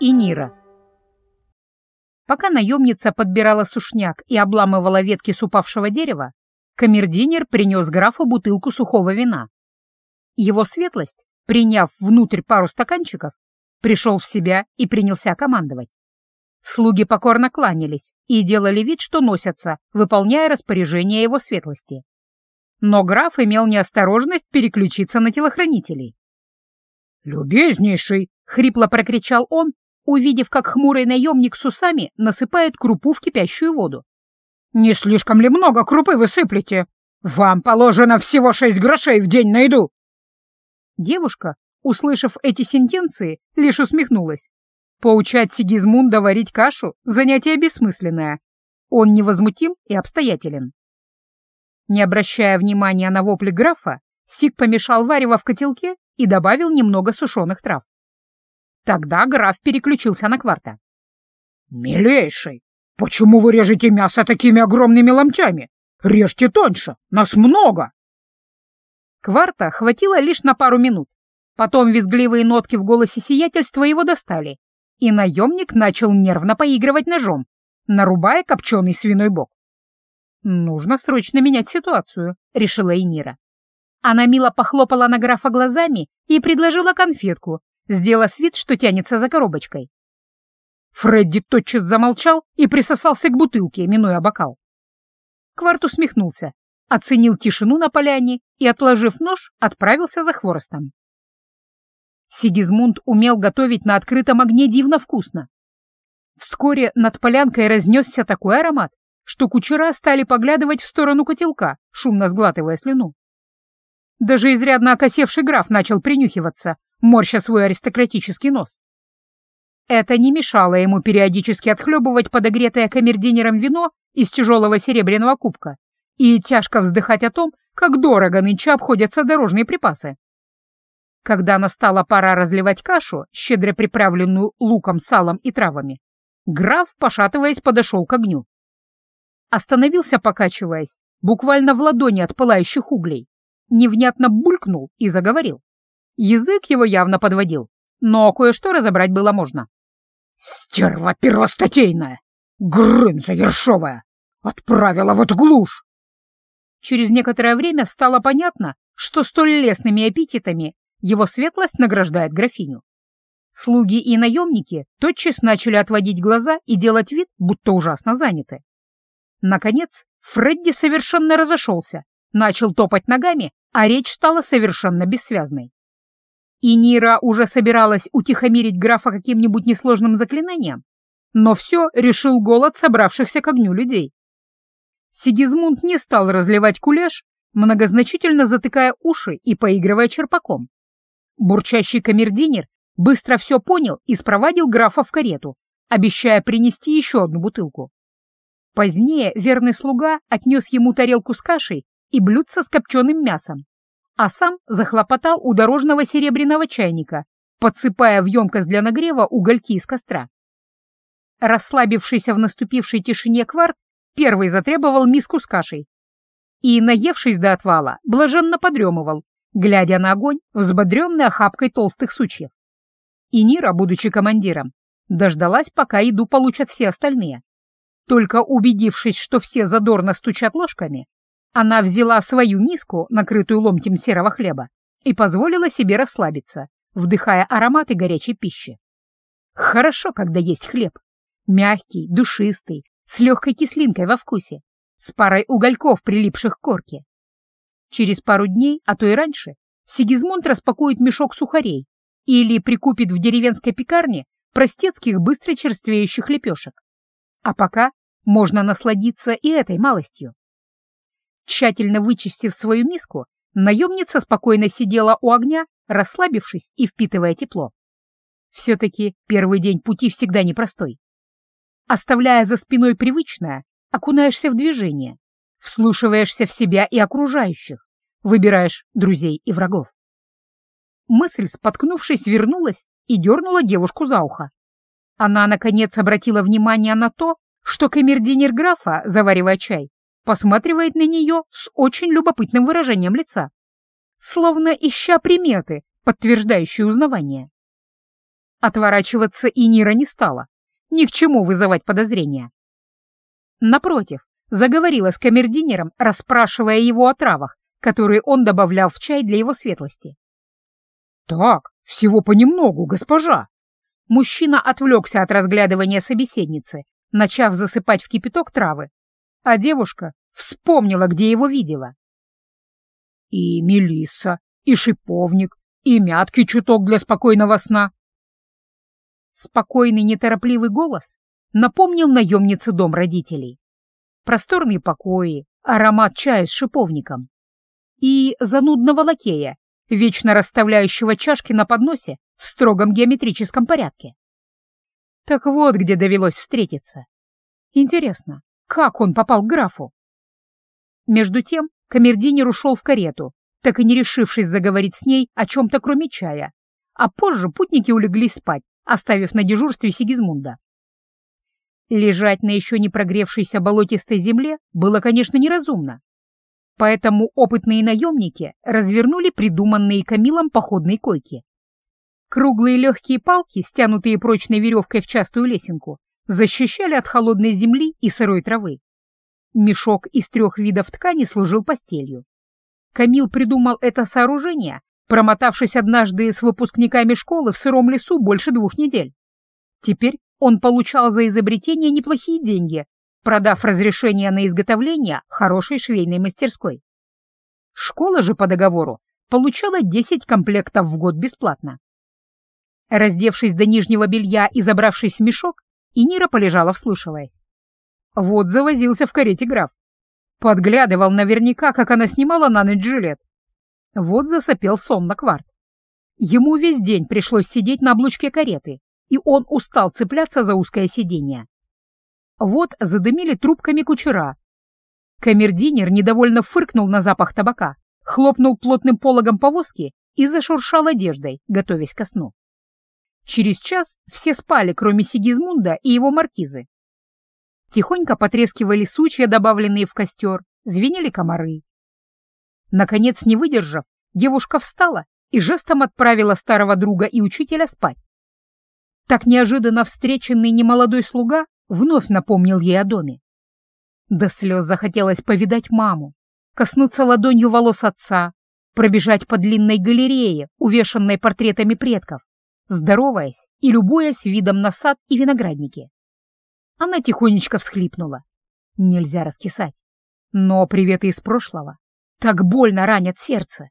и Нира. Пока наемница подбирала сушняк и обламывала ветки с упавшего дерева, камердинер принес графу бутылку сухого вина. Его светлость, приняв внутрь пару стаканчиков, пришел в себя и принялся командовать. Слуги покорно кланялись и делали вид, что носятся, выполняя распоряжения его светлости. Но граф имел неосторожность переключиться на телохранителей. «Любезнейший!» — хрипло прокричал он, увидев, как хмурый наемник с усами насыпает крупу в кипящую воду. «Не слишком ли много крупы вы сыплете? Вам положено всего шесть грошей в день на еду!» Девушка, услышав эти сентенции, лишь усмехнулась. Поучать Сигизмунда варить кашу — занятие бессмысленное. Он невозмутим и обстоятелен. Не обращая внимания на вопли графа, Сиг помешал варево в котелке и добавил немного сушеных трав. Тогда граф переключился на кварта. «Милейший, почему вы режете мясо такими огромными ломтями? Режьте тоньше, нас много!» Кварта хватило лишь на пару минут. Потом визгливые нотки в голосе сиятельства его достали, и наемник начал нервно поигрывать ножом, нарубая копченый свиной бок. «Нужно срочно менять ситуацию», — решила Энира. Она мило похлопала на графа глазами и предложила конфетку, сделав вид, что тянется за коробочкой. Фредди тотчас замолчал и присосался к бутылке, минуя бокал. Кварт усмехнулся, оценил тишину на поляне и, отложив нож, отправился за хворостом. Сигизмунд умел готовить на открытом огне дивно вкусно. Вскоре над полянкой разнесся такой аромат, что кучера стали поглядывать в сторону котелка, шумно сглатывая слюну. Даже изрядно окосевший граф начал принюхиваться, морща свой аристократический нос. Это не мешало ему периодически отхлебывать подогретое камердинером вино из тяжелого серебряного кубка и тяжко вздыхать о том, как дорого нынче обходятся дорожные припасы. Когда настала пора разливать кашу, щедро приправленную луком, салом и травами, граф, пошатываясь, подошел к огню. Остановился, покачиваясь, буквально в ладони от пылающих углей, невнятно булькнул и заговорил. Язык его явно подводил, но кое-что разобрать было можно. «Стерва первостатейная! Грынза ершовая! Отправила вот глушь!» Через некоторое время стало понятно, что столь лестными эпитетами его светлость награждает графиню. Слуги и наемники тотчас начали отводить глаза и делать вид, будто ужасно заняты. Наконец, Фредди совершенно разошелся, начал топать ногами, а речь стала совершенно бессвязной. И Нира уже собиралась утихомирить графа каким-нибудь несложным заклинанием, но все решил голод собравшихся к огню людей. Сигизмунд не стал разливать кулеш, многозначительно затыкая уши и поигрывая черпаком. Бурчащий камердинер быстро все понял и спровадил графа в карету, обещая принести еще одну бутылку. Позднее верный слуга отнес ему тарелку с кашей и блюдце с копченым мясом, а сам захлопотал у дорожного серебряного чайника, подсыпая в емкость для нагрева угольки из костра. Расслабившийся в наступившей тишине кварт первый затребовал миску с кашей и, наевшись до отвала, блаженно подремывал, глядя на огонь, взбодренный охапкой толстых сучьев. И Нира, будучи командиром, дождалась, пока еду получат все остальные. Только убедившись, что все задорно стучат ложками, она взяла свою миску, накрытую ломтем серого хлеба, и позволила себе расслабиться, вдыхая ароматы горячей пищи. Хорошо, когда есть хлеб. Мягкий, душистый, с легкой кислинкой во вкусе, с парой угольков, прилипших к корке. Через пару дней, а то и раньше, Сигизмунд распакует мешок сухарей или прикупит в деревенской пекарне простецких быстро черствеющих лепешек. А пока можно насладиться и этой малостью. Тщательно вычистив свою миску, наемница спокойно сидела у огня, расслабившись и впитывая тепло. Все-таки первый день пути всегда непростой. Оставляя за спиной привычное, окунаешься в движение, вслушиваешься в себя и окружающих, выбираешь друзей и врагов. Мысль, споткнувшись, вернулась и дернула девушку за ухо. Она, наконец, обратила внимание на то, что камердинер графа, заваривая чай, посматривает на нее с очень любопытным выражением лица, словно ища приметы, подтверждающие узнавание. Отворачиваться и Нира не стала. Ни к чему вызывать подозрения. Напротив, заговорила с камердинером, расспрашивая его о травах, которые он добавлял в чай для его светлости. «Так, всего понемногу, госпожа!» Мужчина отвлекся от разглядывания собеседницы, начав засыпать в кипяток травы, а девушка вспомнила, где его видела. «И мелисса, и шиповник, и мятки чуток для спокойного сна». Спокойный, неторопливый голос напомнил наемнице дом родителей. Просторные покои, аромат чая с шиповником и занудного лакея, вечно расставляющего чашки на подносе в строгом геометрическом порядке. Так вот, где довелось встретиться. Интересно, как он попал к графу? Между тем камердинер ушел в карету, так и не решившись заговорить с ней о чем-то кроме чая, а позже путники улеглись спать, оставив на дежурстве Сигизмунда. Лежать на еще не прогревшейся болотистой земле было, конечно, неразумно. Поэтому опытные наемники развернули придуманные Камилом походные койки. Круглые легкие палки, стянутые прочной веревкой в частую лесенку, защищали от холодной земли и сырой травы. Мешок из трех видов ткани служил постелью. Камил придумал это сооружение, промотавшись однажды с выпускниками школы в сыром лесу больше двух недель. Теперь он получал за изобретение неплохие деньги, продав разрешение на изготовление хорошей швейной мастерской. Школа же по договору получала 10 комплектов в год бесплатно. Раздевшись до нижнего белья и забравшись в мешок, Инира полежала, вслушиваясь. Вот завозился в карете граф. Подглядывал наверняка, как она снимала на ночь жилет. Вот засопел сон на кварт. Ему весь день пришлось сидеть на облучке кареты, и он устал цепляться за узкое сиденье. Вот задымили трубками кучера. Камердинер недовольно фыркнул на запах табака, хлопнул плотным пологом повозки и зашуршал одеждой, готовясь ко сну. Через час все спали, кроме Сигизмунда и его маркизы. Тихонько потрескивали сучья, добавленные в костер, звенели комары. Наконец, не выдержав, девушка встала и жестом отправила старого друга и учителя спать. Так неожиданно встреченный немолодой слуга вновь напомнил ей о доме. До слез захотелось повидать маму, коснуться ладонью волос отца, пробежать по длинной галерее, увешанной портретами предков, здороваясь и любуясь видом на сад и виноградники. Она тихонечко всхлипнула. Нельзя раскисать. Но приветы из прошлого так больно ранят сердце.